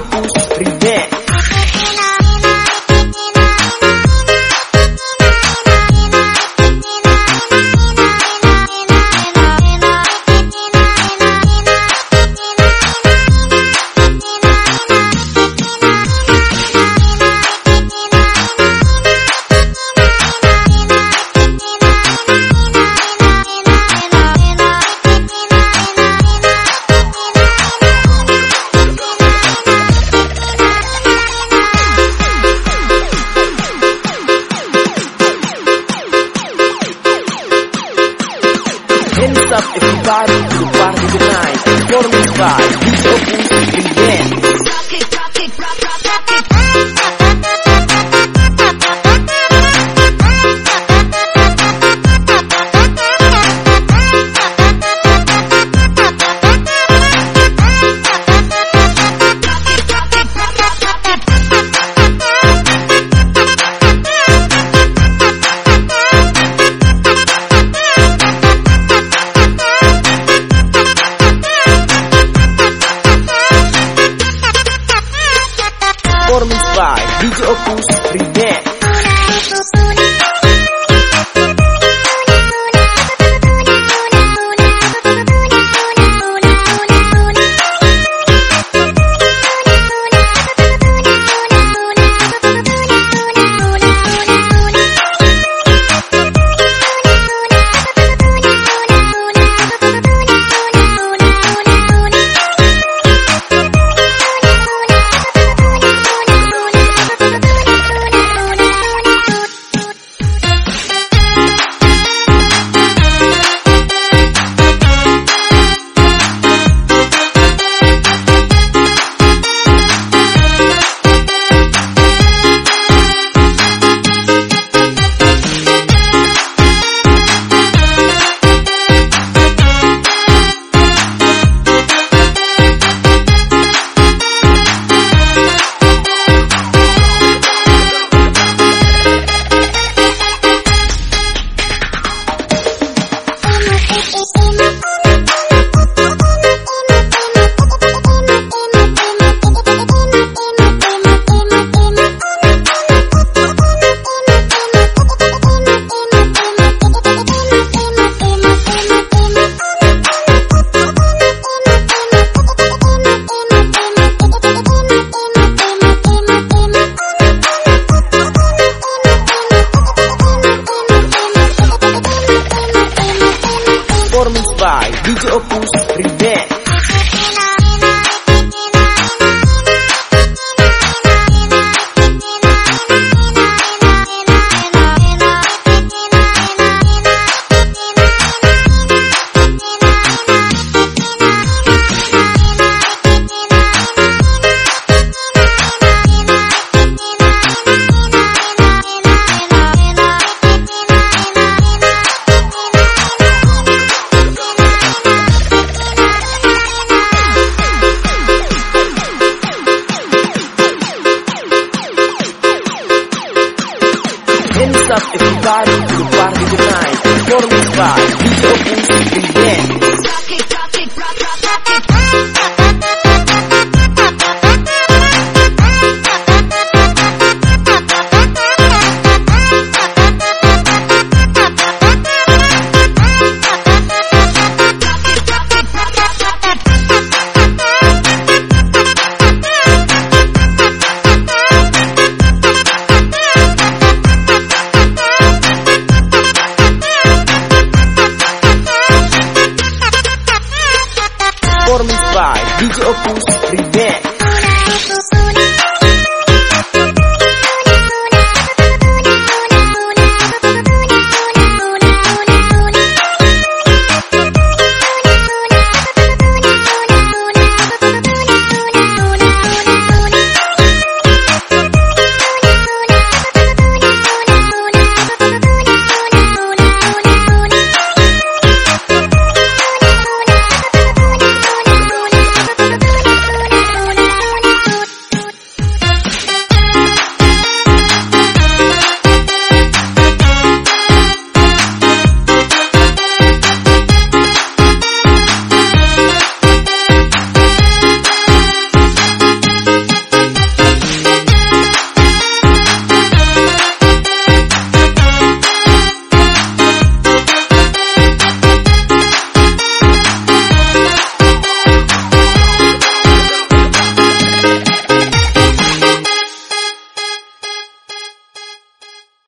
DJ Opus everybody to party tonight. Performance by DJ Opus by DJ Opus Remix Oh, oh. Everybody to the party tonight Performance by DJ Opus Remix Rock it, rock